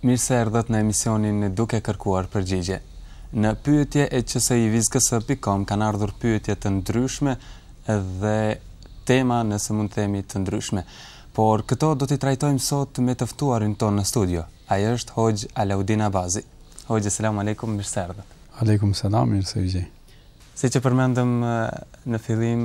Mirë se erdhët në emisionin Duke kërkuar përgjigje. Në pyetje e qsivizkësë pikë kom kanë ardhur pyetje të ndryshme dhe tema nëse mund të themi të ndryshme. Por këto do t'i trajtojmë sot me të ftuarin tonë në studio. Ai është Hoxhë Alaudin Abazi. Hoxhë selam alejkum, mirë se erdhët. Alejkum selam, mirë se ju gjej. Siç e përmendëm në fillim,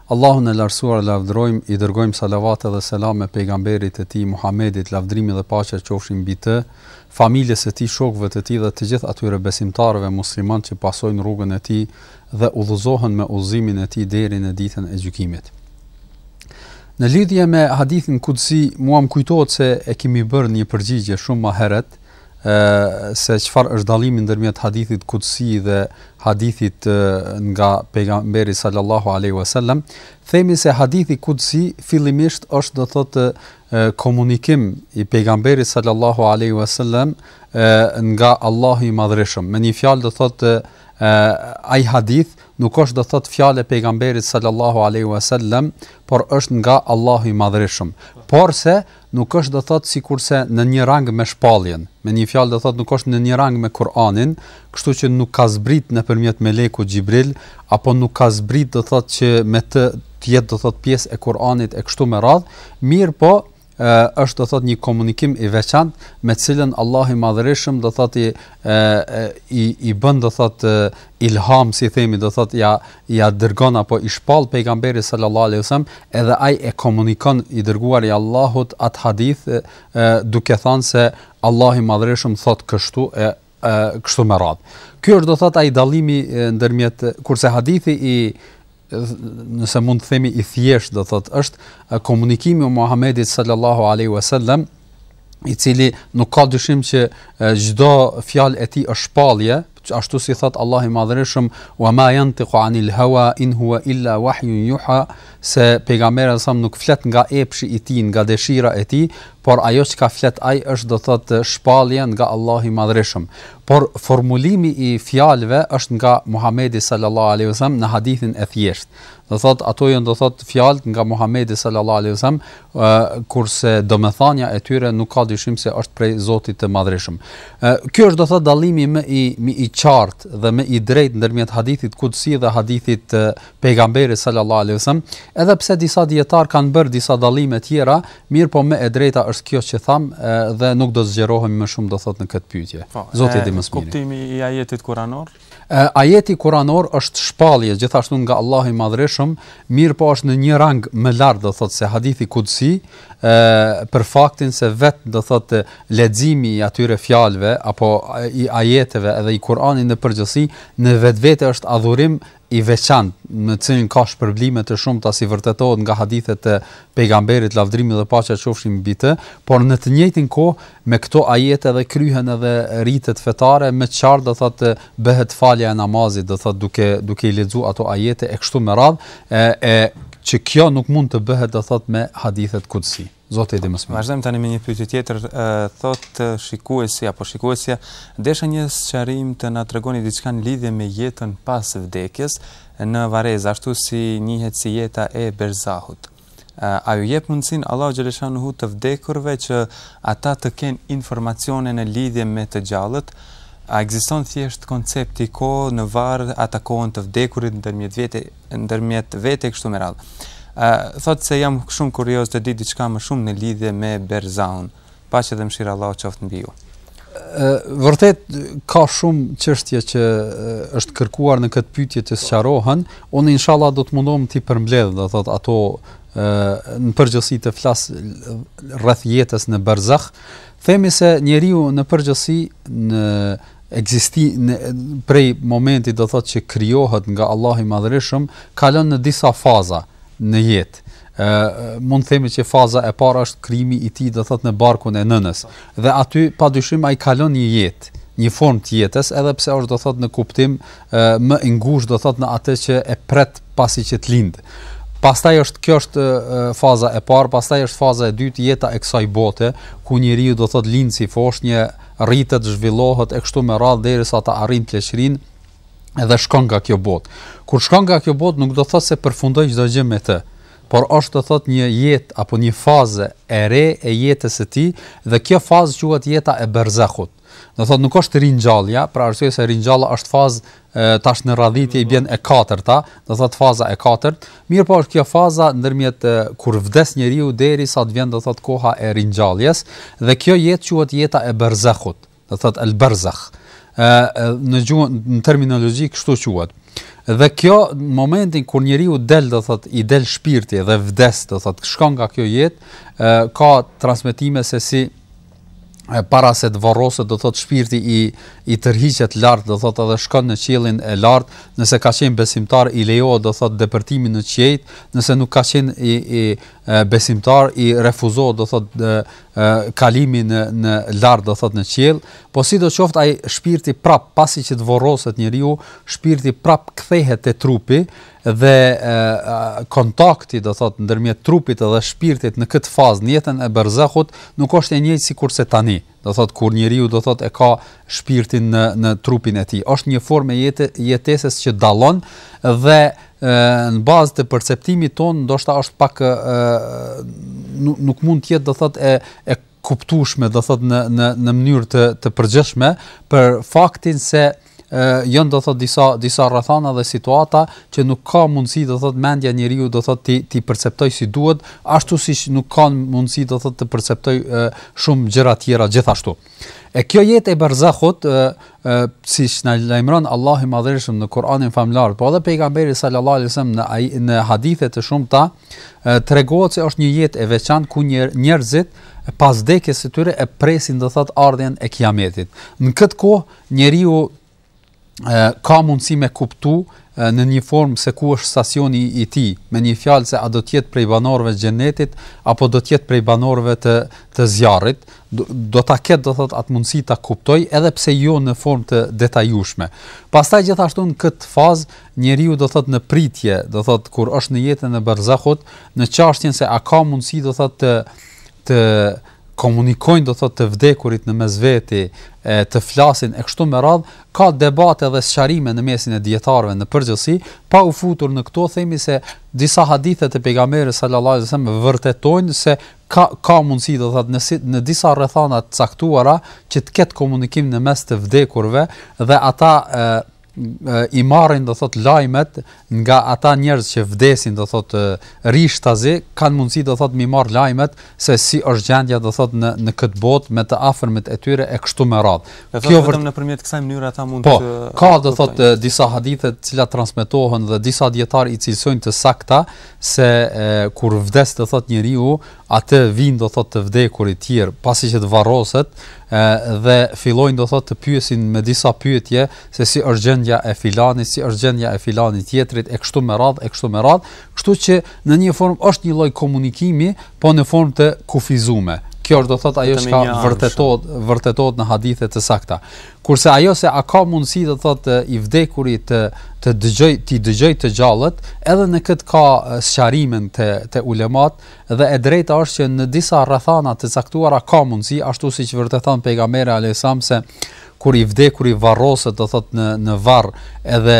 Allahun e Lartësuar lavdërojmë, i dërgojmë salavate dhe selame Pejgamberit të Tij, Muhamedit, lavdërimi dhe paqja qofshin mbi të, familjes së tij, shokëve të tij dhe të gjithë atyre besimtarëve muslimanë që pasojnë rrugën e tij dhe udhëzohen me udhëzimin e tij deri në Ditën e Gjykimit. Në lidhje me hadithin Kudsi, mua më kujtohet se e kemi bërë një përgjigje shumë më herët, se çfarë është dallimi ndërmjet hadithit kudsi dhe hadithit nga pejgamberi sallallahu alaihi wasallam, themi se hadithi kudsi fillimisht është do thotë komunikim i pejgamberit sallallahu alaihi wasallam nga Allahu i Madhërishëm. Me një fjalë do thotë ai hadith nuk është do thotë fjalë e pejgamberit sallallahu alaihi wasallam, por është nga Allahu i Madhërishëm. Porse Nuk është do thotë sikurse në një rang me shpalljen, me një fjalë do thotë nuk është në një rang me Kur'anin, kështu që nuk ka zbrit nëpërmjet melekut Xhibril, apo nuk ka zbrit do thotë që me të të jetë do thotë pjesë e Kur'anit e kështu me radhë, mirëpo është do thot një komunikim i veçantë me të cilën Allahu i Madhërishëm do thot i i i bën do thot ilham si themi do thot ia ia dërgon apo i shpall pejgamberit sallallahu alejhi wasallam edhe ai e komunikon i dërguari i Allahut at hadith e, e, duke thënë se Allahu i Madhërishëm thot kështu e, e kështu me radh. Ky është do thot ai dallimi ndërmjet kurse hadithi i nëse mund të themi i thjesht do thot është komunikimi i Muhamedit sallallahu alejhi wasallam i cili nuk ka dyshim që çdo fjalë e tij është shpallje, ashtu si thot Allahu i Madhërishëm, "Wa ma yantiqu anil hawa in huwa illa wahyun yuha", se pejgamberi sa nuk flet nga epshi i tij, nga dëshira e tij, por ajo çka flet ai është do thot shpallje nga Allahu i Madhërishëm. Por formulimi i fjalëve është nga Muhamedi sallallahu alaihi wasallam në hadithin e thjeshtë. Do thotë ato janë do thotë fjalët nga Muhamedi sallallahu alaihi wasallam, kurse domethënia e tyre nuk ka dyshim se është prej Zotit të Madhërishëm. Ky është do thotë dallimi më i më i qartë dhe më i drejtë ndërmjet hadithit kudsi dhe hadithit të pejgamberit sallallahu alaihi wasallam, edhe pse disa dietar kanë bërë disa dallime tjera, mirëpo më e drejta është kjo që tham dhe nuk do të zgjerohemi më shumë do thotë në këtë pyetje. Po, Zoti e di më së miri. Kuptimi i ajetit kuranor Ajeti kuranor është shpallje gjithashtu nga Allahu i Madhërishëm, mirëpo është në një rang më lart, do thotë se hadithi kudsi, ë për faktin se vetë do thotë leximi i atyre fjalëve apo i ajeteve edhe i Kur'anit në përgjithësi në vetvete është adhurim i veçantë, në të cilin ka shpërblime të shumta si vërtetohet nga hadithet e pejgamberit lavdrimi dhe paqja qofshin mbi të, por në të njëjtin kohë Me këto ajete dhe kryhen edhe ritet fetare, më qartë do thotë bëhet falja e namazit, do thotë duke duke i lexuar ato ajete e kështu me radhë, e, e që kjo nuk mund të bëhet do thotë me hadithet kudsi. Zoti e di më së miri. Vazhdojmë tani me një pyetje tjetër, thotë shikuesi apo shikuesja, desha një sqarim të na tregoni diçka në lidhje me jetën pas vdekjes në varreza, ashtu si njihet si jeta e berzahut. A ju jep mundësinë Allahu xhele shanuhu të vdekurve që ata të kenë informacione në lidhje me të gjallët? A ekziston thjesht koncepti kohë në varr, a takohen të vdekurit ndërmjet vete ndërmjet vete kështu me radhë. Ë thotë se jam shumë kurioz të di diçka më shumë në lidhje me Berzahun. Paqja dhe mëshira e Allahut qoftë mbi ju. Ë vërtet ka shumë çështje që është kërkuar në këtë pyetje të sqarohen. Unë inshallah do të mundohem t'i përmbledh, do thot ato ë në përgjithësi të flas rreth jetës në Berzah. Themi se njeriu në përgjithësi në ekzisti në prej momentit do thot që krijohet nga Allahu i Madhërishëm, kalon në disa faza në jetë ë mund të themi që faza e parë është krijimi i tij do thot në barkun e nënës dhe aty padyshim ai kalon një jetë një formë të jetës edhe pse është do thot në kuptim ë më i ngushtë do thot në atë që e pret pasi që të lind pastaj është kjo është faza e parë pastaj është faza e dytë jeta e kësaj bote ku njeriu do thot lind si foshnjë rritet zhvillohet e kështu me radhë derisa ta arrijë pleqërinë dhe shkon nga kjo botë. Kur shkon nga kjo botë nuk do të thotë se përfundoi çdo gjë me të, por është do të thotë një jetë apo një fazë e re e jetës së tij dhe kjo fazë quhet jeta e berzahut. Do thotë nuk është ringjallja, për arsye se ringjallja është fazë tash në radhitje i bie e katërta, do thotë faza e katërt, mirëpo është kjo faza ndërmjet kur vdes njeriu derisa të vjen do thotë koha e ringjalljes dhe kjo jetë quhet jeta e berzahut. do të thotë al-barzakh. ë në gjuhën në terminologji kështu quhet. Dhe kjo në momentin kur njeriu del do thot i del shpirti dhe vdes do thot shkon nga kjo jetë ka transmetime se si para se të varroset do thot shpirti i i tërhiqet lart do thot edhe shkon në qiellin e lart nëse ka qenë besimtar i lejohet do thot depërtimi në qiej nëse nuk ka qenë i, i besimtar i refuzohet do thot kalimi në në lart do thot në qiell, po sidoqoftë ai shpirti prap pasi që të varroset njeriu, shpirti prap kthehet te trupi dhe e, kontakti do thot ndërmjet trupit dhe shpirtit në këtë fazë në jetën e berzahut nuk është e njëjtë sikurse tani, do thot kur njeriu do thot e ka shpirtin në në trupin e tij. Është një formë jete jetesës që dallon dhe në bazë të perceptimit tonë ndoshta është pak ë nuk, nuk mund të jetë do thotë e e kuptueshme do thotë në në në mënyrë të të përgjithshme për faktin se janë do thot disa disa rrethana dhe situata që nuk ka mundësi do thot mendja e njeriu do thot t'i t'i perceptojë si duhet ashtu siç nuk ka mundësi do thot të perceptojë shumë gjëra të tjera gjithashtu E kjo jetë e barzahut, siç na lajmëron Allahu i Madhërisëm në Kur'anin famëlartë, po edhe pejgamberi sallallahu alajhi wasallam në ai në hadithe të shumta, tregohet se është një jetë e veçantë ku njerëzit pas vdekjes së tyre e presin do thot ardhjen e kiametit. Në këtë kohë njeriu ka mundësi me kuptu në një formë se ku është stacioni i tij, me një fjalë se a do të jetë prej banorëve të xhenetit, apo do të jetë prej banorëve të, të zjarrit, do, do ta ketë do thot atë mundësi ta kuptojë edhe pse jo në formë të detajueshme. Pastaj gjithashtu në këtë fazë njeriu do thot në pritje, do thot kur është në jetën e barzahut, në çështjen se a ka mundësi do thot të të komunikojnë do thotë të vdekurit në mes veti, e, të flasin e kështu me radhë, ka debate dhe sqarime në mesin e dijetarëve në përgjithësi, pa u futur në këto themi se disa hadithe të pejgamberit sallallahu alajhi wasallam vërtetojnë se ka ka mundësi do thotë në në disa rrethana të caktuara që të ketë komunikim në mes të vdekurve dhe ata e, i marrin do thot lajmet nga ata njerëz që vdesin do thot rishtazi kanë mundësi do thot m'i marr lajmet se si është gjendja do thot në në këtë botë me të afërmit e tyre e kështu me radhë. Kjo vetëm nëpërmjet kësaj mënyre ata mund po, të Po, ka do thot disa hadithe të cilat transmetohen dhe disa dijetarë i cilësojnë të sakta se e, kur vdes do thot njeriu atë vijnë do thotë të vdekurit tjerë pasi që të varroset dhe fillojnë do thotë të pyesin me disa pyetje se si është gjendja e filanit, si është gjendja e filanit tjetrit e kështu me radhë e kështu me radhë, kështu që në një formë është një lloj komunikimi, po në formë të kufizuar. Kjo është do thot ajo që vërtetohet vërtetohet në hadithe të sakta. Kurse ajo se a ka mundësi do thot i vdekuri të të dëgjojë t'i dëgjojë të gjallët, edhe në këtë ka sqarime te te ulemat, Dhe e drejta është që në disa rrethana të caktuara ka mundësi, ashtu siç vërteton pejgamberi alayhis salam se kur i vdekuri varroset do thot në në varr edhe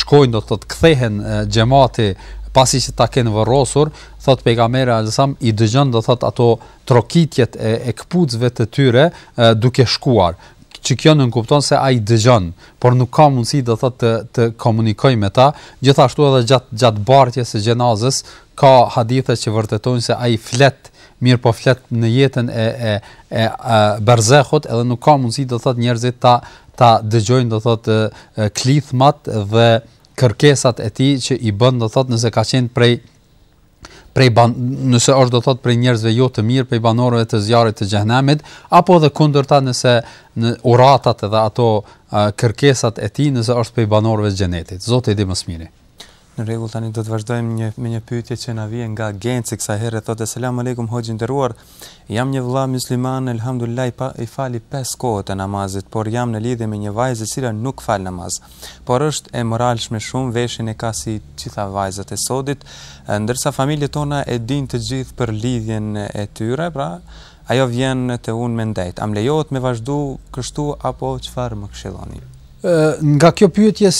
shkojnë do thot kthehen xhamati pasi që ta kenë varrosur thot pejgamberi alayhis salam i dëgjon do thot ato trokitjet e, e këpucëve të tyre e, duke shkuar që kjo nënkupton se ai dëgjon, por nuk ka mundësi do thotë të të komunikojë me ta, gjithashtu edhe gjatë gjatë bartjes së xhenazës, Ka hadithe që vërtetojnë se ai flet, mirëpo flet në jetën e e e berzahut, edhe nuk ka mundësi do thotë njerëzit ta ta dëgjojnë do thotë klithmat dhe kërkesat e tij që i bën do thotë nëse ka qenë prej prej ban, nëse është do thot prej njerëzve jo të mirë, prej banorëve të zjarrit të xhehenemit, apo edhe kundërta nëse në uratat dhe ato kërkesat e tij nëse është prej banorëve të xhenetit. Zoti e di më së miri. Në rregull tani do të vazhdojmë një me një pyetje që na vjen nga Genci kësaj here thotë selam alejkum hoxhë i nderuar jam një vëlla mysliman elhamdulillah po i fali pesë kohët e namazit por jam në lidhje me një vajzë e cila nuk fal namaz por është e moralshme shumë veshjen e ka si gjitha vajzat e sodit ndërsa familjet tona e dinë të gjithë për lidhjen e tyre pra ajo vjen te unë me ndejt a m'lejohet me vazhdu kështu apo çfarë më këshilloni Nga kjo pyetje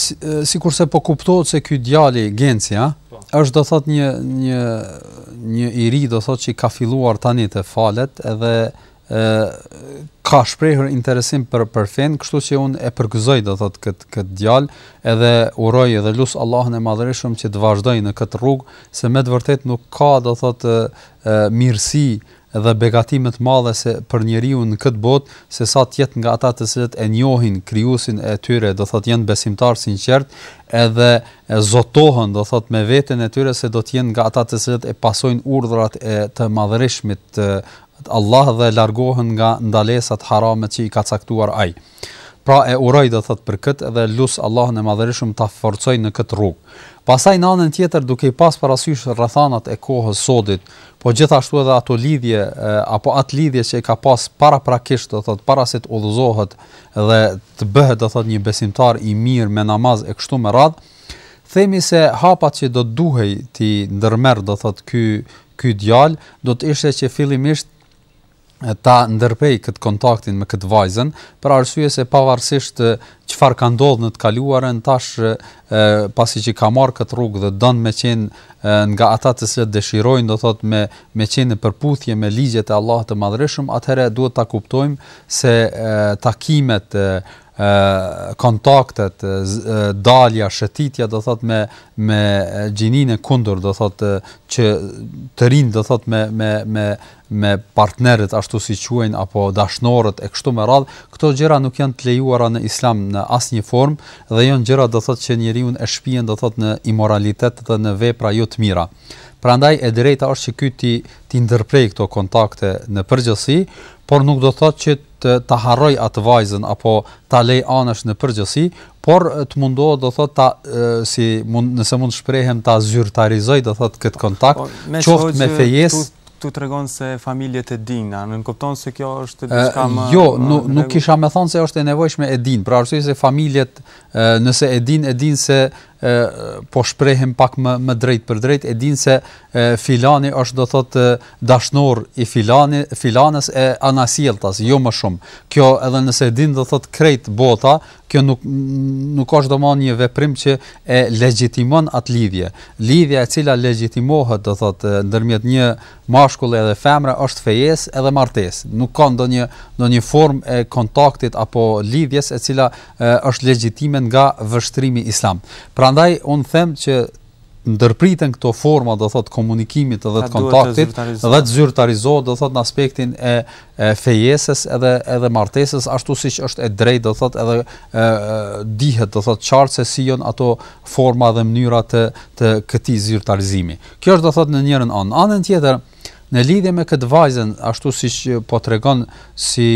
sikurse po kuptohet se ky djali Genci, a? Po. Është do thot një një një i ri do thot që ka filluar tani të falet edhe ë ka shprehur interesim për për fen, kështu që un e përgëzoj do thot kët kët djalë, edhe uroj edhe lus Allahun e madhërishëm që të vazhdojë në kët rrugë, se me të vërtet nuk ka do thot mirësi dhe begati më të madhe se për njeriun në këtë botë se sa të jetë nga ata të cilët e njohin krijuesin e tyre do thotë janë besimtarë sinqertë edhe zotohen do thotë me veten e tyre se do të jenë nga ata të cilët e pasojnë urdhrat e të madhërishmit Allah dhe largohen nga ndalesat haramet që i ka caktuar ai. Pra e uroj do thot për kët dhe lus Allahun e madhërishëm ta forcoj në kët rrugë. Pastaj në anën tjetër duke i pas parasysh rrethanat e kohës sodit, po gjithashtu edhe ato lidhje apo at lidhje që e ka pas paraprakisht do thot para se të udhëzohet dhe të bëhet do thot një besimtar i mirë me namaz e kështu me radh, themi se hapat që do të duhej t'i ndërmerr do thot ky ky djalë do të ishte që fillimisht ta ndërpej këtë kontaktin me këtë vajzën, për arsye se pavarësisht çfarë ka ndodhur në të kaluarën, tash e, pasi që ka marrë këtë rrugë dhe don me qenë nga ata të cilët dëshirojnë, do thotë me me qenë në përputhje me ligjet e Allahut të Madhërishëm, atëherë duhet ta kuptojmë se e, takimet e, kontaktet, dalja, shëtitja do thot me me gjinin e kundër do thot që të rinë do thot me me me me partnerët ashtu si i quajnë apo dashnorët e kështu me radhë, këto gjëra nuk janë të lejuara në Islam në asnjë formë dhe janë gjëra do thotë që njeriun e shpien do thotë në imoralitet dhe në vepra jo të mira. Prandaj e drejta është që ky t'i t'i ndërprej këto kontakte në përgjithësi, por nuk do thotë që ta harroj atë vajzën apo ta lej anash në përgjithësi, por të mundohet do thotë ta si mund nëse mund të shprehem ta zyrtarizoj do thotë këtë kontakt, qoftë me fejesë Ktu tregon se familjet e dinë, a nënkupton se kjo është diçka më Jo, nuk nuk kisha me thënë se është e nevojshme e dinë, për arsye se familjet nëse e dinë, e dinë se po shprehem pak më më drejtpërdrejt e din se e, filani është do thot dashnor i filani filanës e anasjelltas jo më shumë kjo edhe nëse e din do thot krejt bota kjo nuk nuk është domon një veprim që e legjitimon atë lidhje. Lidhja e cila legjitimohet, do thotë, ndërmjet një mashkulli edhe femre është fejesë edhe martesë. Nuk ka ndonjë ndonjë formë e kontaktit apo lidhjes e cila e, është legjitime nga vështrimi islam. Prandaj un them që ndërpriten këto forma do thot të komunikimit dhe të kontaktit dhe të zyrtarizohet do thot në aspektin e e fejesës edhe edhe martesës ashtu siç është e drejtë do thot edhe e dihet do thot qartë se si janë ato forma dhe mënyra të të këtij zyrtarizimi. Kjo është do thot në njërën anë, anën tjetër Në lidhje me këtë vajzën, ashtu siç po tregon, si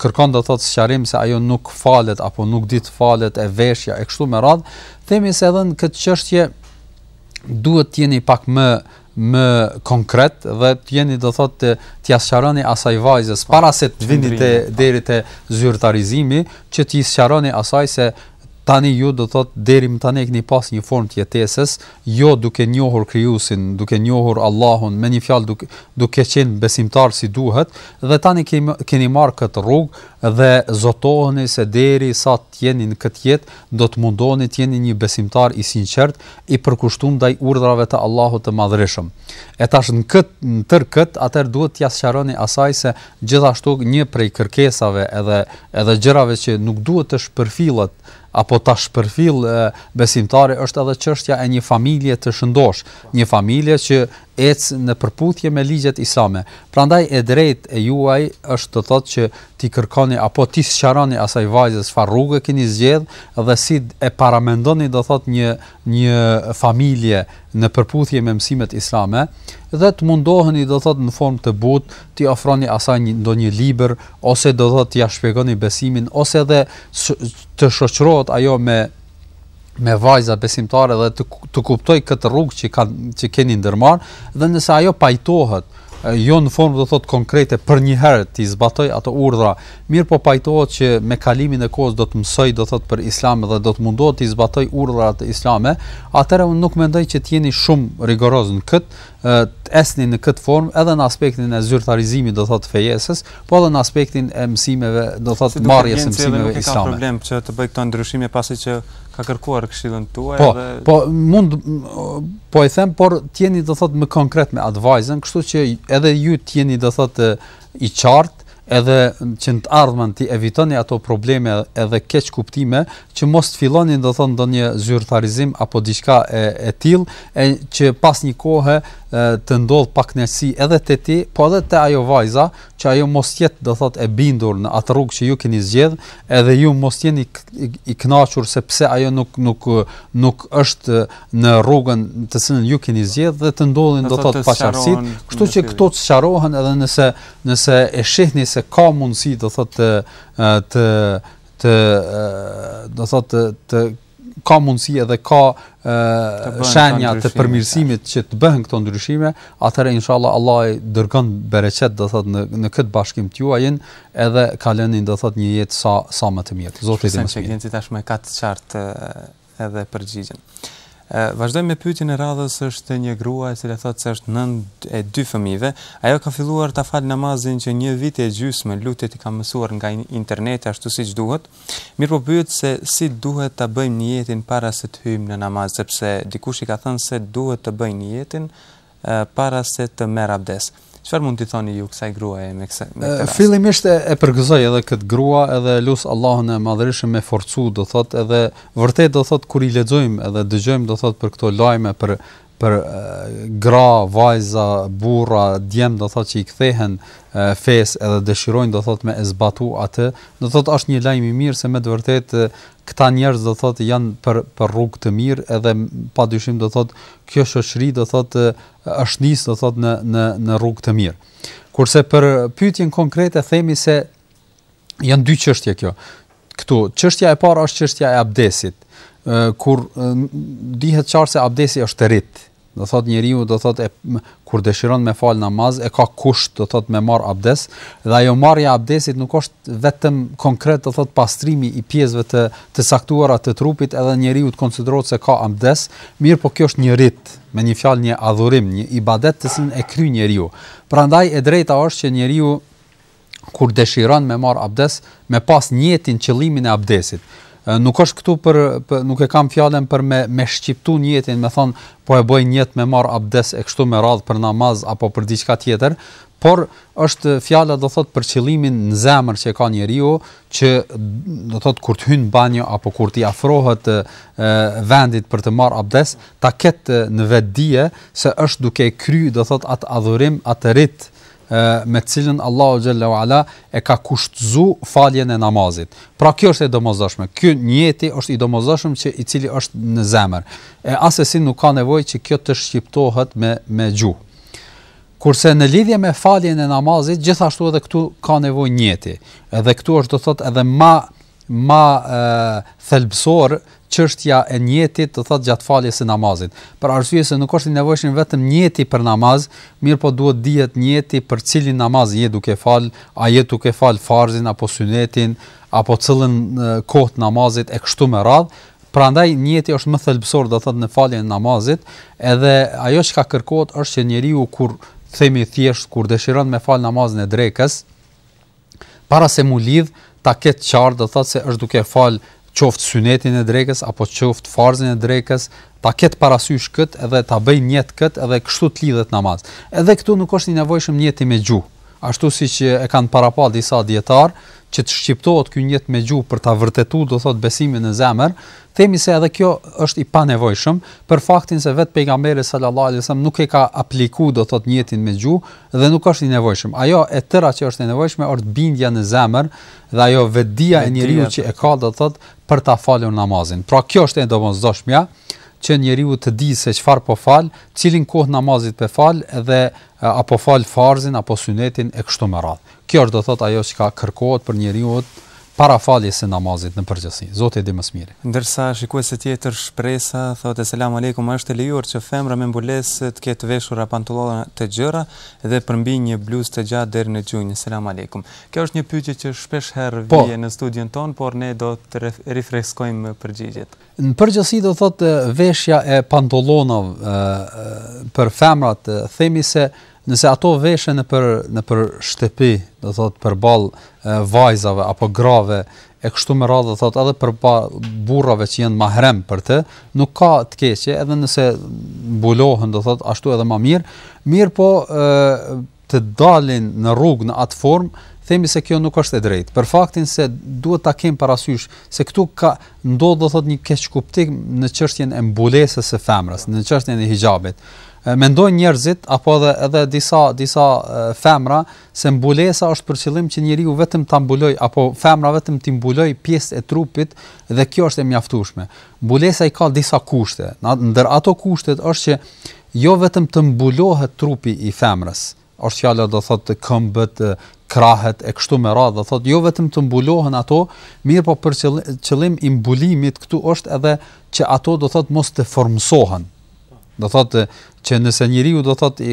kërkon do thotë sqarim se ajo nuk falet, apo nuk di të falet e veshja, e kështu me radhë, themi se edhe në këtë qështje duhet t'jeni pak më më konkret dhe të jeni do thotë të t'ia sqaroni asaj vajzës para se të vini deri te zyrtarizimi që t'i sqaroni asaj se tani ju do thotë deri më tani keni pas një formë të jetesës jo duke njohur Krijuesin, duke njohur Allahun, me një fjalë duke duke qenë besimtar si duhet, dhe tani keni keni marrë këtë rrugë dhe zotoheni se derisa të jeni në këtë jetë do të mundoheni të jeni një besimtar i sinqert, i përkushtuar ndaj urdhrave të Allahut të Madhërishëm. E tash në këtë në tërë këtë, atëherë duhet t'ia sqaroni asaj se gjithashtu një prej kërkesave edhe edhe gjërave që nuk duhet të shpërfillet Apo ta shpërfill besimtari është edhe çështja e një familje të shëndoshë, një familje që ec në përputhje me ligjet islame. Prandaj e drejtë e juaj është do thotë që t'i kërkoni apo t'i sqaroni asaj vajzës çfarë rrugë keni zgjedh dhe si e paramendoni do thotë një një familje në përputhje me mësimet islame dhe të mundoheni do thotë në formë të butë t'i ofroni asaj ndonjë libër ose do thotë t'ia shpjegoni besimin ose edhe të shoqërohet ajo me me vajza besimtare dhe të të kuptojë këtë rrugë që kanë që keni ndërmarrë dhe nëse ajo pajtohet jo në formë do thotë konkrete për një herë t'i zbatojë ato urdhra, mirëpo pajtohet që me kalimin e kohës do të mësojë do thotë për Islam dhe do të mundohet t'i zbatojë urdhrat islame, atëherë unë nuk mendoj që të jeni shumë rigoroz në këtë, të ecni në këtë formë edhe në aspektin e zyrtarizimit do thotë fejesës, po edhe në aspektin e mësimeve, do thotë si marrjes së mësimeve islame. Ka problem që të bëjë këto ndryshime pasi që ka kërkuar këshillën tuaj po, dhe Po, mund po e them, por të jeni do thotë më konkret me atë vajzën, kështu që edhe ju të jeni do thotë i qartë edhe që në të ardhmen t'i evitoni ato probleme edhe keqkuptime që mos të filloni do thotë ndonjë zyrtarizim apo diçka e e tillë e që pas një kohe të ndodhë pakënaqësi edhe te ti po edhe te ajo vajza që ajo mos të jetë do thot e bindur në atë rrugë që ju keni zgjedh edhe ju mos të jeni i kënaqur sepse ajo nuk nuk nuk është në rrugën të cilën ju keni zgjedh dhe të ndodhin do thotë paqartësitë, kështu që këto të sqarohen edhe nëse nëse e shihni se ka mundësi do thotë të të të do thotë të ka mundësi edhe ka e, shenja të përmirësimit që të bëhen këto ndryshime, atëherë inshallah Allahu dërgon bereqet do thot në në këtë bashkim të juajin, edhe kaloni do thot një jetë sa sa më të mirë. Zoti i mëshiroftë. Shpresoj që Genci tashmë ka të qartë edhe përgjigjen. E, vazhdojmë me pyetjen e radhës, është një grua e cila thotë se është nënë e dy fëmijëve. Ajo ka filluar ta falë namazin që një vit e gjysmë, lutjet i ka mësuar nga interneti ashtu siç duhet. Mirëpo pyet se si duhet ta bëjmë nijetin para se të hyjmë në namaz, sepse dikush i ka thënë se duhet të bëjë nijetin para se të marrë abdes. Çfarë mund t'i thoni ju kësaj gruaje me këtë rast? Fillimisht e përgëzoj edhe këtë grua, edhe lus Allahun e Madhërishëm me forcu, do thotë edhe vërtet do thotë kur i lexojmë edhe dëgjojmë do thotë për këto lajme për për gra, vajza, burra, djem do thotë që i kthehen fesë edhe dëshirojnë do thotë me e zbatu atë, do thotë është një lajm i mirë se me të vërtetë Këta njerëz do thotë janë për për rrugë të mirë edhe pa dyshim do thotë kjo shoqëri do thotë është nis do thotë në në në rrugë të mirë. Kurse për pyetjen konkrete themi se janë dy çështje kjo. Këtu çështja e parë është çështja e abdesit. Kur dihet qartë se abdesi është rit, Do thotë njeriu do thotë kur dëshiron me fal namaz e ka kusht do thotë me marr abdes dhe ajo marrja e abdesit nuk është vetëm konkret do thotë pastrimi i pjesëve të të caktuara të trupit edhe njeriu të konsiderohet se ka abdes, mirëpo kjo është një rit, me një fjalë një adhurim, një ibadet të cilin e kryn njeriu. Prandaj e drejta është që njeriu kur dëshiron me marr abdes me pas njetin qëllimin e abdesit nuk është këtu për nuk e kam fjalën për me me shqiptu njetin me thon po e bëj njet me marr abdes e kështu me radh për namaz apo për diçka tjetër por është fjala do thot për qëllimin në zemër që e ka njeriu që do thot kur të hyn n'banjo apo kur të afrohet vendit për të marr abdes ta ketë në vetdije se është duke kry do thot atë adhurim atë rit me të cilën Allahu xhel-le ue ala e ka kushtzu faljen e namazit. Pra kjo është e domosdoshme. Ky njeti është i domosdoshëm që i cili është në zemër. E asesi nuk ka nevojë që kjo të shqiptohet me me gjuhë. Kurse në lidhje me faljen e namazit, gjithashtu edhe këtu ka nevojë njeti. Edhe këtu është do të thotë edhe ma ma thelbësor çështja e njetit, do thotë gjatë faljes së namazit. Për arsye se nuk është i nevojshëm vetëm njeti për namaz, mirëpo duhet dihet njeti për cilin namaz je duke fal, a je duke fal farzin apo synetin, apo cilën kohë të namazit e kështu me radhë. Prandaj njeti është më thelbësor do thotë në faljen e namazit, edhe ajo çka kërkohet është që njeriu kur themi thjesht kur dëshiron me fal namazin e drekës, para se mu lidh ta ket qart do thot se ësht duke fal qoft synetin e drekës apo qoft farzin e drekës ta ket parasysh kët edhe ta bëj njet kët edhe kshtu të lidhet namaz edhe ktu nuk ësht i nevojshëm njeti me gjuh ashtu siq e kan pa disa dijetar që të shqiptohet ky njet me gjuh për ta vërtetu do thot besimin në zemër themi se edhe kjo ësht i panevojshëm për faktin se vet pejgamberi sallallahu alejhi wasallam nuk e ka apliku do thot njetin me gjuh Dhe nuk është i nevojshëm. Ajo e tëra që është e nevojshme është bindja në zemër dhe ajo vetëdija e njeriut që e ka do thotë për ta falur namazin. Pra kjo është e domosdoshmja që njeriu të di se çfarë po fal, cilin kohë namazit po fal dhe a po fal farzin apo sunetin e kështu me radhë. Kjo është do thotë ajo çka kërkohet për njeriut para faljes së namazit në përgjithësi. Zoti e di më së miri. Ndërsa shikuese tjetër Shpresa thotë Selam Alejkum a është e lejuar që femra me mbulesë të ketë veshur pantollona të gjëra dhe përmbi një bluzë të gjatë deri në gjunjë. Selam Alejkum. Kjo është një pyetje që shpesh herë Po. vjen në studion tonë por ne do të ref- rifreskojmë përgjigjet. Në përgjithësi do thotë veshja e pantollonave ë për femrat themi se Nëse ato veshen nëpër nëpër shtëpi, do thot përballë vajzave apo grave e kështu me radhë do thot edhe përballë burrave që janë mahrem për të, nuk ka të keqe edhe nëse mbulohen do thot ashtu edhe më mirë, mirëpo ë të dalin në rrugë në atë formë themi se kjo nuk është e drejtë. Për faktin se duhet ta kem parasysh se këtu ka ndodh do thot një keqkuptim në çështjen e mbulesës së femrës, në çështjen e hixhabit. Mendojnë njerëzit apo edhe edhe disa disa femra se mbulesa është për qëllim që njeriu vetëm ta mbuloj apo femra vetëm t'i mbuloj pjesët e trupit dhe kjo është e mjaftueshme. Mbulesa i ka disa kushte. Ndër ato kushtet është që jo vetëm të mbulohet trupi i femrës, është fjala do thotë këmbët, krahët e kështu me radhë, do thotë jo vetëm të mbulohen ato, mirëpo për qëllim i mbulimit këtu është edhe që ato do thotë mos të formësohen. Do thotë që nëse njeriu do thotë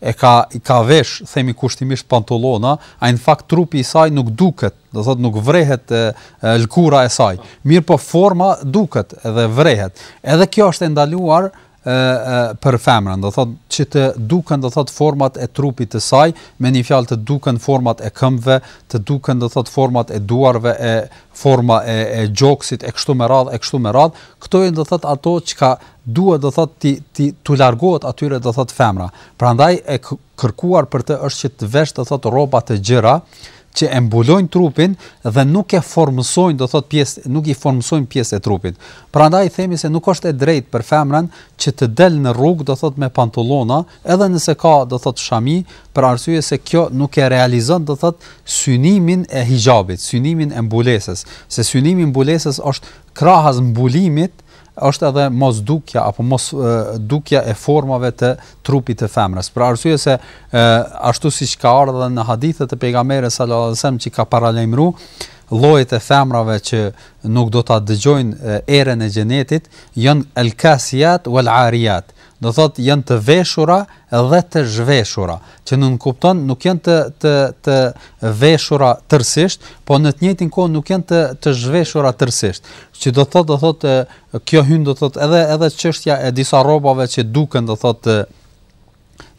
e ka i ka vesh, themi kushtimisht pantollona, ai në fakt trupi i saj nuk duket, do thotë nuk vrehet lëkura e saj. Mirëpo forma duket edhe vrehet. Edhe kjo është e ndaluar për femrën, do thot që të duken do thot format e trupit të saj, me një fjalë të duken format e këmbëve, të duken do thot format e duarve, e forma e e gjoksit e kështu me radh, e kështu me radh, këto janë do thot ato çka duhet do thot t'i t'i t'u largohet atyre do thot femra. Prandaj e kërkuar për të është që të vesh do thot rroba të gjera që e mbulojnë trupin dhe nuk e formësojnë do thot pjesë nuk i formësojnë pjesët e trupit. Prandaj themi se nuk është e drejtë për femrën që të del në rrugë do thot me pantollona, edhe nëse ka do thot shami, për arsye se kjo nuk e realizon do thot synimin e hixhabit, synimin e mbulesës, se synimi i mbulesës është krahas mbulimit është edhe mosdukja apo mosdukja e formave të trupit të femrës. Për arsye se e, ashtu siç ka ardhur edhe në hadithe të pejgamberit sallallahu alajhi wasallam që ka paralajmëru llojet e femrave që nuk do ta dëgjojnë erën e xhenetit, janë al-kasiyat wal-ariyat, do të thotë janë të veshura dhe të zhveshura, që nënkupton nuk janë të të të veshura tërësisht, po në të njëjtin kohë nuk janë të të zhveshura tërësisht. Që do të thotë do thotë kjo hyn do të thotë edhe edhe çështja e disa rrobave që duken do të thotë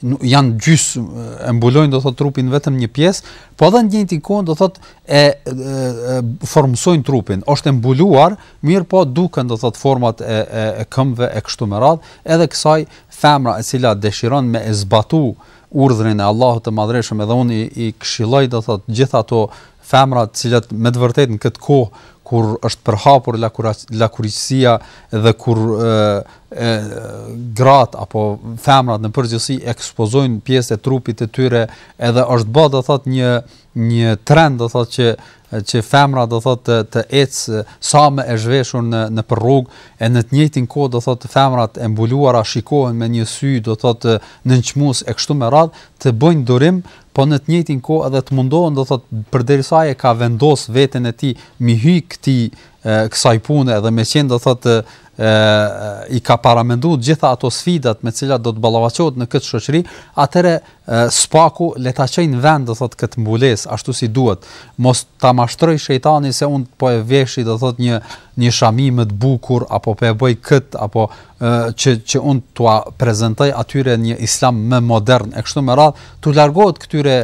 janë gjys e mbulojnë do thot trupin vetëm një pjesë, po edhe në njëjtin kohë do thot e, e, e formsojnë trupin, është e mbuluar, Mirëpo duken do të thotë format e e e këmbëve e kështu me radhë, edhe kësaj femra e cila dëshiron me e zbatu urdhrin e Allahut të Madhërishëm edhe unë i, i këshilloj do thotë gjithë ato femra të cilat me të vërtetë në këtë kohë kur është përhapur lakuriqësia dhe kur e, e, grat apo femrat në përgjithësi ekspozojnë pjesë të trupit të tyre edhe është bë do thotë një një trend do thotë që që femra do thot të, të ecë sa më e zhveshur në nëpër rrugë e në të njëjtin kohë do thot femrat e mbuluara shikohen me një sy do thot nënçmues e kështu me radh të bëjnë durim po në të njëjtin kohë edhe të mundohen do thot përderisa e ka vendos veten e tij m'i hy këti kësaj pune edhe me qenë do thot e, i ka paramendu gjitha ato sfidat me cilat do të ballafaqohet në këtë shoqëri, atëherë Së paku le ta çoj në vend do thot kët mbules ashtu si duhet. Mos ta mashtroj shejtani se un po e veshi do thot një një shami më të bukur apo po e bëj kët apo që që un t'ua prezantoj atyre një islam më modern e kështu me radh, t'u largohet këtyre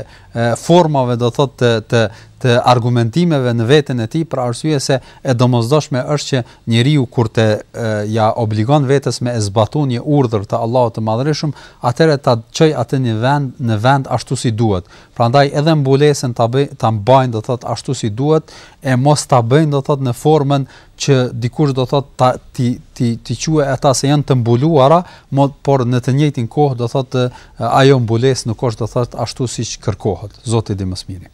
formave do thot të të të argumentimeve në veten e tij për arsye se e domosdoshme është që njeriu kur t'ia obligon vetes me e zbatu një urdhër të Allahut të Madhërishëm, atëherë ta çoj atë në vend, në vend ashtu si duhet. Prandaj edhe mbulesën ta bëj, ta mbajnë do thot ashtu si duhet, e mos ta bëjnë do thot në formën që dikush do thot ta t'i t'i t'i quaj ata se janë të mbuluara, por në të njëjtin kohë do thot ajo mbulesë nuk është do thot ashtu siç kërkohet. Zoti di më së miri.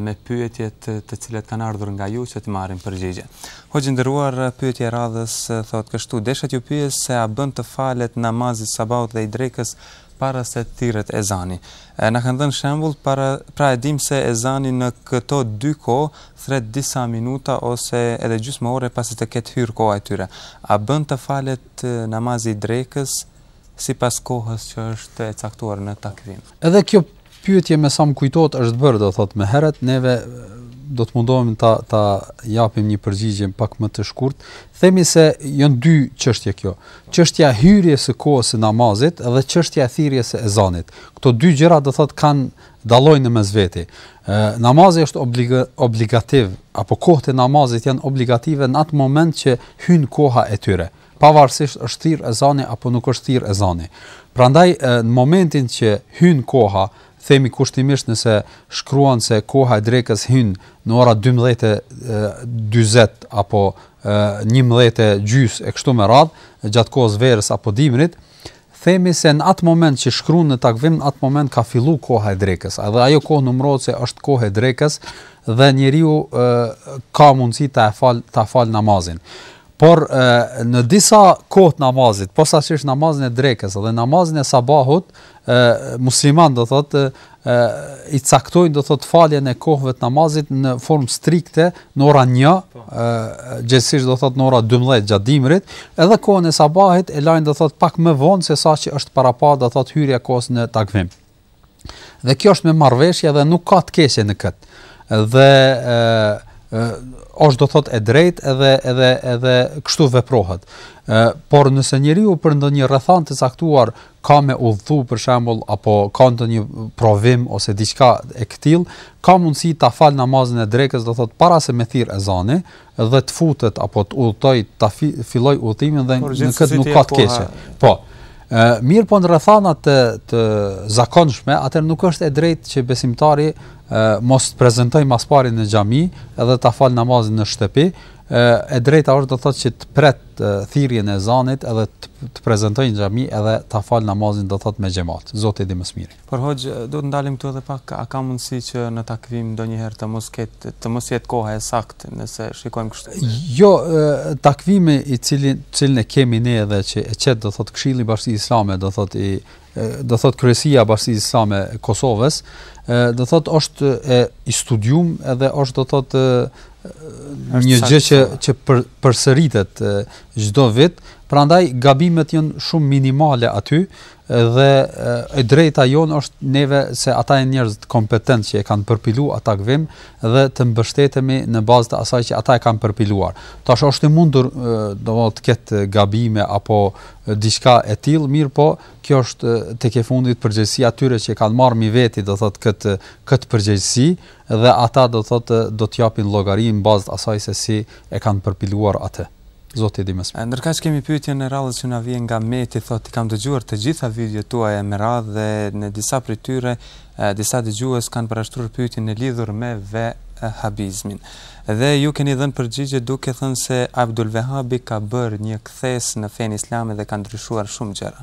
me pyetjet të cilat kanë ardhur nga ju që të marrim përgjigje. Hoxhë nderuar, pyetja e radhës thotë kështu: Desha t'ju pyes se a bën të falet namazi i sabahut dhe i drekës para se të thirret ezani. Na kanë dhënë shembull para pra e dimë se ezani në këto dy kohë thret disa minuta ose edhe gjysmë ore pasi të ketë hyrë koha e tyre. A bën të falet namazi i drekës sipas kohës që është e caktuar në takvim. Edhe kjo pyetje me sa më kujtohet është bërë, do thotë më herët, neve do të mundohemi ta ta japim një përgjigje pak më të shkurt. Themi se janë dy çështje kjo. Çështja e hyrjes së kohës së namazit dhe çështja e thirrjes së ezanit. Këto dy gjëra do thotë kanë dallojnë në mes veti. Ë namazi është oblig obligativ apo kohët e namazit janë obligative në atë moment që hyn koha e tyre. Pavarësisht është thirrë ezani apo nuk është thirrë ezani. Prandaj në momentin që hyn koha, themi kushtimisht nëse shkruan se koha e drekës hyn në ora 12:40 apo 11 e gjysmë e kështu me radhë, gjatë kohës verës apo dimrit, themi se në atë moment që shkruan në takvim, në atë moment ka filluar koha e drekës. Edhe ajo kohë numërohet se është kohë e drekës dhe njeriu ka mundësi ta fal ta fal namazin. Por në disa kohë të namazit, posaçërisht namazin e drekës dhe namazin e sabahut, muslimanët do thotë i caktojnë do thotë faljen e kohëve të namazit në formë strikte në ora 1, gjegjësisht do thotë në ora 12 gjatë dimrit, edhe kohën e sabahit e lajnë do thotë pak më vonë se sa që është parapa do thotë hyrja e kohës në takvim. Dhe kjo është me marrëveshje dhe nuk ka të keqe në këtë. Dhe ë ë është do thot e drejtë edhe edhe edhe kështu veprohet. Ë por nëse njeriu për ndonjë rrethanë të caktuar ka me udhëtu për shembull apo ka ndonjë provim ose diçka e këtill, ka mundësi ta fal namazin e drekës do thot para se me thirr ezani, dhe të futet apo të udhëtoj ta filloj udhëtimin dhe në këtë nuk ka të keqe. Po. Ë mirëpo në rrethana të të zakonshme, atëherë nuk është e drejtë që besimtari ë mos të prezantoj ma së pari në xhami edhe ta fal namazin në shtëpi, ë e drejta është do të thotë që të pret thirrjen e ezanit edhe të prezantoj në xhami edhe ta fal namazin do të thotë me xhemat. Zoti di më së miri. Por hoxhë, duhet të ndalim këtu edhe pak, a ka mundësi që në takvim ndonjëherë të mos ketë, të mos jetë koha e saktë, nëse shikojmë kështu? Jo, takvimi i cili, të cilin e kemi ne edhe që e qet, do thotë Këshilli i Bashkësisë Islame, do thotë i do thot kryesia e Bashkësisë Islame të Kosovës, do thot është e i studiun edhe është do thot një gjë që që për, përsëritet çdo vit, prandaj gabimet janë shumë minimale aty, Dhe e drejta jonë është neve se ata janë njerëzit kompetentë që e kanë përpiluar atë takvim dhe të mbështetemi në bazë të asaj që ata e kanë përpiluar. Tash është e mundur do thotë të ketë gabime apo diçka e tillë, mirëpo, kjo është tekefundit përgjegjësi e atyre që e kanë marrë mi veti do thotë këtë këtë përgjegjësi dhe ata do thotë do të japin llogari në bazë të asaj se si e kanë përpiluar atë. Zoti e di më së miri. Ndërkaq kemi pyetjen e radhës që na vjen nga Meti thotë i kam dëgjuar të gjitha videot tuaja me radhë dhe në disa prej tyre disa dëgjues kanë parashtruar pyetjen e lidhur me vehabizmin. Dhe ju keni dhënë përgjigje duke thënë se Abdul Vehabi ka bërë një kthesë në fenë islame dhe ka ndryshuar shumë gjëra.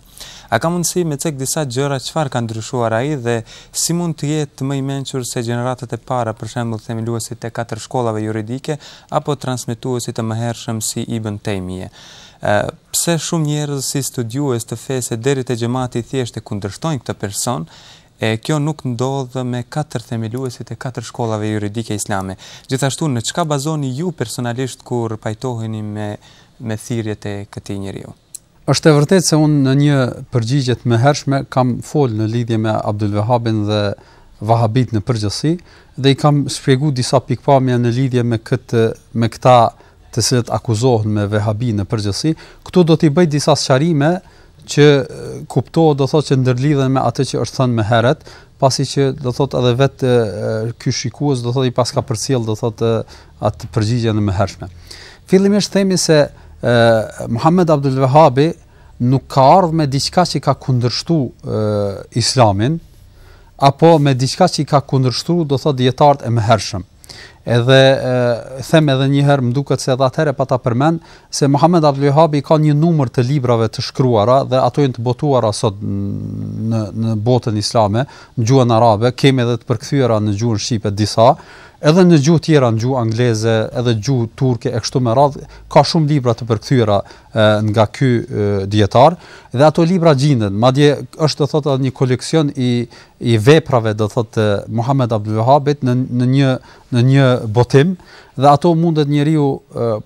A ka mundësi me cek disa gjëra çfarë ka ndryshuar ai dhe si mund të jetë më i mençur se gjeneratat e para, për shembull themeluesit e katër shkollave juridike apo transmetuesit e mëhershëm si Ibën Tejmije? Pse shumë njerëz si studiues të fesë e deri te xhamati i thjeshtë e kundërshtojnë këtë person, e kjo nuk ndodh me katër themeluesit e katër shkollave juridike islame? Gjithashtu në çka bazoheni ju personalisht kur pajtoheni me thirrjet e këtij njeriu? Është e vërtetë se unë në një përgjigje të mëhershme kam fol në lidhje me Abdul Wahhabin dhe Wahhabit në përgjithësi dhe i kam shpjeguar disa pikpamje në lidhje me këtë me këta të cilët akuzohen me vehabi në përgjithësi. Ktu do t'i bëj disa sqarime që kuptohet do thotë që ndërlidhen me atë që është thënë më herët, pasi që do thotë edhe vetë ky shikues do thotë i paska përcjell do thotë atë përgjigjen e mëhershme. Fillimisht themi se Muhammed Abdul Wahhabi nuk ka ardh me diçka që ka kundërshtu Islamin apo me diçka që ka kundërshtu do thotë dietarët e mëhershëm. Edhe e, them edhe një herë, më duket se edhe atëherë pata përmend se Muhammed Abdul Wahhabi ka një numër të librave të shkruara dhe ato janë të botuara sot në në botën islame, në gjuhën arabe, kemi edhe të përkthyera në gjuhën shqipe disa, Edhe në gjuhë tjera, në gjuhë angleze, edhe gjuhë turke e kështu me radhë, ka shumë libra të përkthyera nga ky dijetar dhe ato libra gjinden, madje është do thotë një koleksion i i veprave do thotë Muhammed Abdul Wahhabit në në një në një botim dhe ato mundet njeriu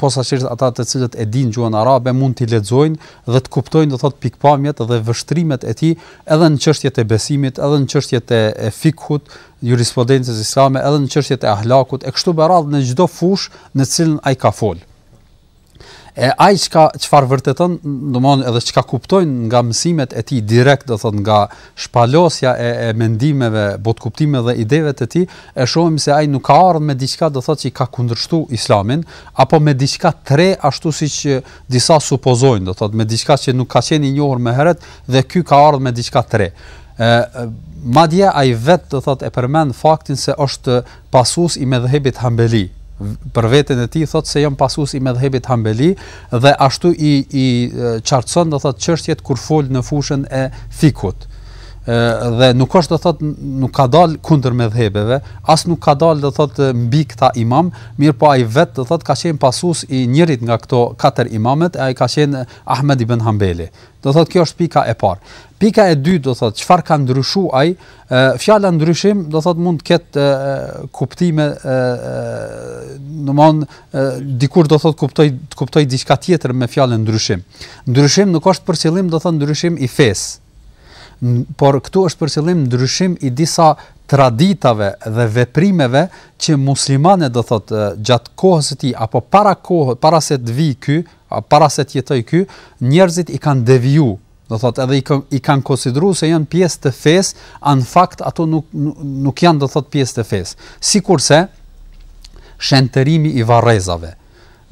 posaçërisht ata të cilët e dinë gjuhën arabe mund t'i lexojnë dhe të kuptojnë do thotë pikpamjet dhe vështrimet e tij edhe në çështjet e besimit, edhe në çështjet e fikhut, jurisprudencës islame edhe në çështjet e ahlakut e kështu me radhë në çdo fushë në të cilën ai ka fol. E ai çka çfarë vërteton, domthon edhe çka kuptojnë nga mësimet e tij direkt, do thot nga shpalosja e, e mendimeve, botkuptimeve dhe ideve të tij, e shohim se ai nuk ka ardh me diçka do thot që i ka kundërshtu Islamin apo me diçka t're ashtu siç Disa supozojnë, do thotë, me diçka që nuk ka qenë i njohur më herët dhe ky ka ardh me diçka të re. Ë madje ai vet do thotë e përmend faktin se është pasues i medhhebit Hanbeli, për veten e tij thot se jam pasues i medhhebit Hanbeli dhe ashtu i i qartëson do thot çështjet kur fol në fushën e fikhut. dhe nuk është do thot nuk ka dal kundër medhhebeve, as nuk ka dal do thot mbi këta imam, mirë po ai vet do thot ka qenë pasues i njërit nga këto katër imamet, ai ka qenë Ahmed ibn Hanbeli. Do thot kjo është pika e parë. Pika e dytë do thot çfarë ka ndryshuar ai, fjala ndryshim do thot mund të ketë kuptime do mund dikur do thot kuptoj të kuptoj diçka tjetër me fjalën ndryshim. Ndryshim nuk është për qëllim do thot ndryshim i fesë por këtu është për qëllim ndryshim i disa traditave dhe veprimeve që muslimanët do thot gjatë kohës së tij apo para kohë para se të vijë ky para se të jetoj ky njerëzit i kanë deviju do thot edhe i, kë, i kanë konsideruar se janë pjesë të fesë a në fakt ato nuk nuk janë do thot pjesë të fesë sikurse shenjtërimi i varrezave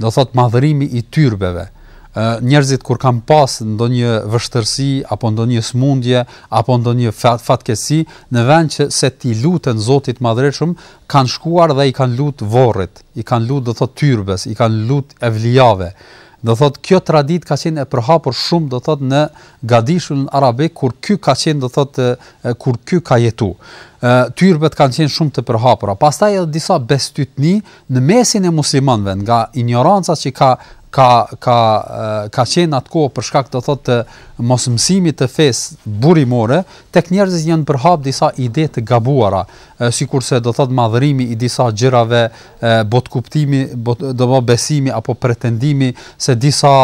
do thotë madhërimi i tyrbeve, njerëzit kur kanë pas ndonjë vështërsi apo ndonjë smundje apo ndonjë fatkeqësi në vend që se ti luten Zotit madhërishëm kanë shkuar dhe i kanë lut vorrit i kanë lut do thot tyrbes i kanë lut evlijave do thot kjo traditë ka qenë e përhapur shumë do thot në gadishullin arabik kur ky ka qenë do thot kur ky ka jetu tyrbet kanë qenë shumë të përhapura pastaj edhe disa bestytni Në mesin e muslimanëve nga injoranca që ka ka ka ka qenë atë kohë për shkak do thotë të mos mësimit të fesë burimore, tek njerëzit janë përhap disa ide të gabuara, sikurse do thotë madhërimi i disa gjërave, botkuptimi, bot do të besimi apo pretendimi se disa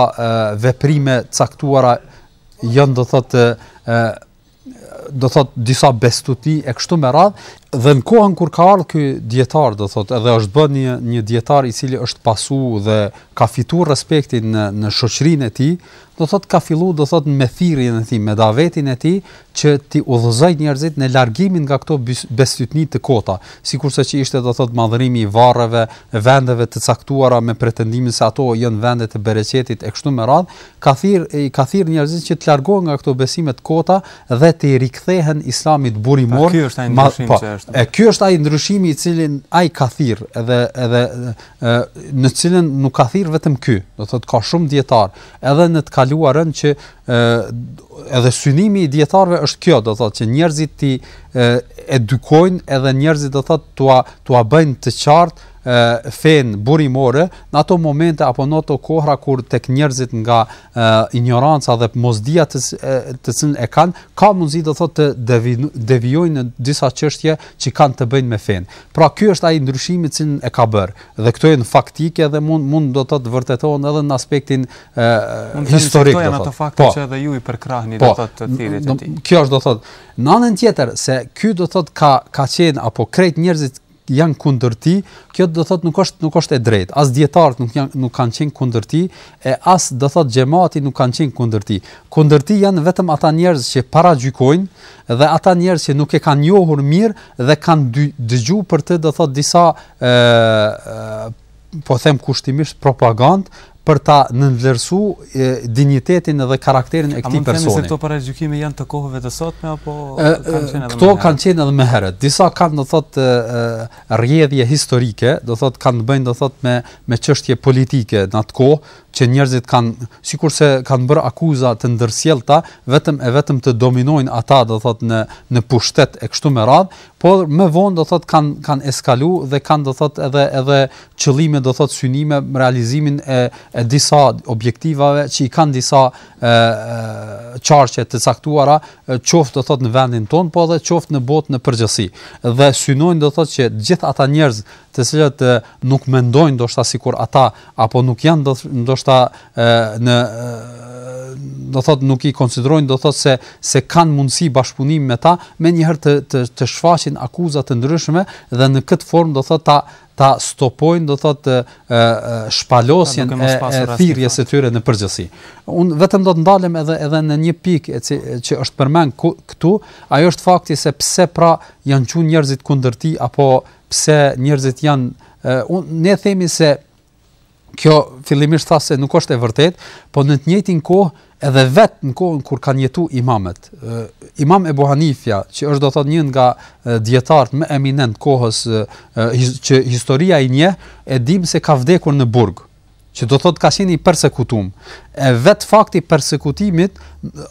veprime t'caktuara janë do thotë do thot disa bestytni e kështu me radh dhe në kohën kur ka ardhur ky dietar do thot edhe është bën një një dietar i cili është pasu dhe ka fituar respektin në në shoqërinë e tij do thot ka fillu do thot me thirrjen e tij me davetin e tij që ti udhëzoj njerëzit në largimin nga këto bestytni të kota sikurse që ishte do thot madhërimi i varreve vendeve të caktuara me pretendimin se ato janë vende të bereqetit e kështu me radh ka thirrë i ka thirrë njerëzit që të largohen nga këto besime të kota dhe t'i rikthehen islamit burimor. Ky është ai ndryshim po, që është. E ky është ai ndryshimi i cilin ai ka thirrë edhe edhe e, në të cilën nuk ka thirrë vetëm ky, do thotë ka shumë dietar, edhe në të kaluarën që e, edhe synimi i dietarëve është kjo, do thotë që njerëzit ti edukojnë edhe njerëzit do thotë tua tua bëjnë të qartë fenë burimore në ato momente apo në ato kohra kur tek njerëzit nga e, injoranca dhe mosdija të të cilën e kanë ka mundësi do thotë të devi, devijojnë në disa çështje që kanë të bëjnë me fenë. Pra ky është ai ndryshimi që e ka bërë dhe këto janë faktike dhe mund mund do të thotë vërtetohen edhe në aspektin e, historik do të thotë. Fakte po, që edhe ju i përkrahni po, do të thotë të thirrjet e tij. Kjo është do të thotë në anën tjetër se ky do të thotë ka ka qenë apo krejt njerëzit janë kundër tij, kjo do thotë nuk është nuk është e drejtë. As dijetarët nuk janë nuk kanë qenë kundër tij, e as do thotë xhemati nuk kanë qenë kundër tij. Kundër tij janë vetëm ata njerëz që paragjykojnë dhe ata njerëz që nuk e kanë njohur mirë dhe kanë dëgjuar për të do thotë disa ë po them kushtimisht propagandë për ta nënvlerësu dinjitetin dhe karakterin e këtij personi. A mund të themi se këto paragjykime janë të kohëve të sotme apo kanë qenë edhe më herët? Këto kanë qenë edhe më herët. Disa kanë do thot rrjedhje historike, do thot kanë të bëjnë do thot me me çështje politike në atë kohë që njerëzit kanë sikurse kanë bërë akuza të ndërsjellta vetëm e vetëm të dominojnë ata do thot në në pushtet e kështu me radhë, por më vonë do thotë kanë kanë eskalu dhe kanë do thotë edhe edhe qëllime do thotë synime realizimin e e disa objektivave që i kanë disa ë qarqe të caktuara qoftë do thotë në vendin tonë po edhe qoftë në botë në përgjithësi dhe synojnë do thotë që gjithë ata njerëz të cilët nuk mendojnë ndoshta sikur ata apo nuk janë ndoshta në do thot nuk i konsiderojnë do thot se se kanë mundësi bashkëpunimi me ta menjëherë të të të shfaqin akuza të ndryshme dhe në këtë formë do thot ta ta stopojnë do thot të shpalosjen e, e thirrjes së tyre në përgjithësi. Un vetëm do të ndalem edhe edhe në një pikë që që është përmend këtu, ajo është fakti se pse pra janë qu njerëzit kundër tij apo pse njerëzit janë ne themi se kjo fillimisht tha se nuk është e vërtetë, po në të njëjtin kohë edhe vetë në kohën kur kanë jetu imamet. Imam Ebu Hanifja, që është do të thotë një nga dijetarët më eminent kohës që historia i njeh, e dim se ka vdekur në burg. që do thotë ka qenë i persekutum. E vetë fakti i persekutimit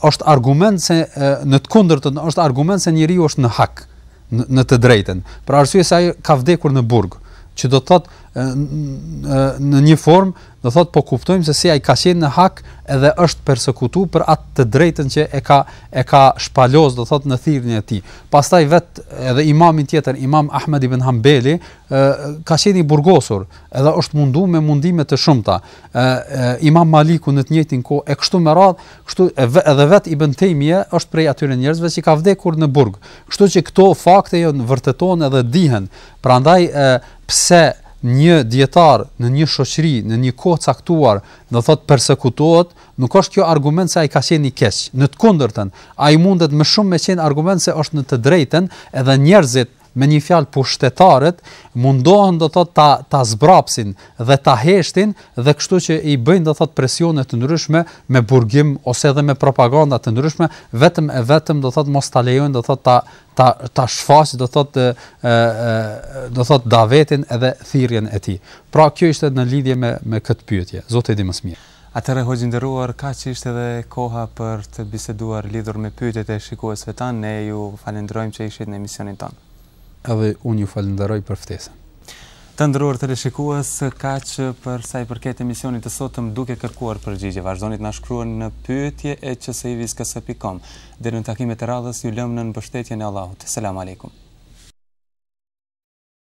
është argument se në të kundërtën është argument se njeriu është në hak, në, në të drejtën. Për arsye se ai ka vdekur në burg, që do thotë në një formë, do thotë po kuptojmë se si ai ka qenë në hak edhe është persekutu për atë të drejtën që e ka e ka shpalos do thotë në thirrjen e tij. Pastaj vetë edhe imamin tjetër, Imam Ahmed ibn Hanbeli, ka qenë i burgosur, edhe është mundu me mundime të shumta. Ë Imam Maliku në të njëjtin kohë e kështu me radh, kështu edhe vet Ibn Tejmije, është prej atyre njerëzve që ka vdekur në burg. Kështu që këto fakte janë vërtetuar edhe dihen. Prandaj ë pse një dietar në një shoqëri, në një kohë caktuar, do thot persekutohet, nuk është kjo argument se ai ka qenë i keq. Në të kundërtën, ai mundet më shumë me qenë argument se është në të drejtën, edhe njerëzit me një fjalë pushtetarët mundohen do thot ta ta zbrapsin dhe ta heshtin dhe kështu që i bëjnë do thot presione të ndryshme me burgim ose edhe me propaganda të ndryshme vetëm e vetëm do thot mos ta lejojnë do thot ta ta ta shfaq do thot e, e, do thot davetin edhe thirrjen e tij. Pra kjo ishte në lidhje me me këtë pyetje. Zoti di më së miri. Atëherë hoxhë i nderuar kaq ishte edhe koha për të biseduar lidhur me pyetjet e shikuesve tanë, ne ju falënderojmë që ishit në emisionin tonë. Edhe unë ju falënderoj për ftesën. Të nderuar teleshikues, kaq për sa i përket emisionit të sotëm duke kërkuar përgjigje. Vazhdoni të na shkruani në pyetje@peacetvks.com. Deri në takimet e radhës ju lëmë nën mbështetjen e Allahut. Selam alejkum.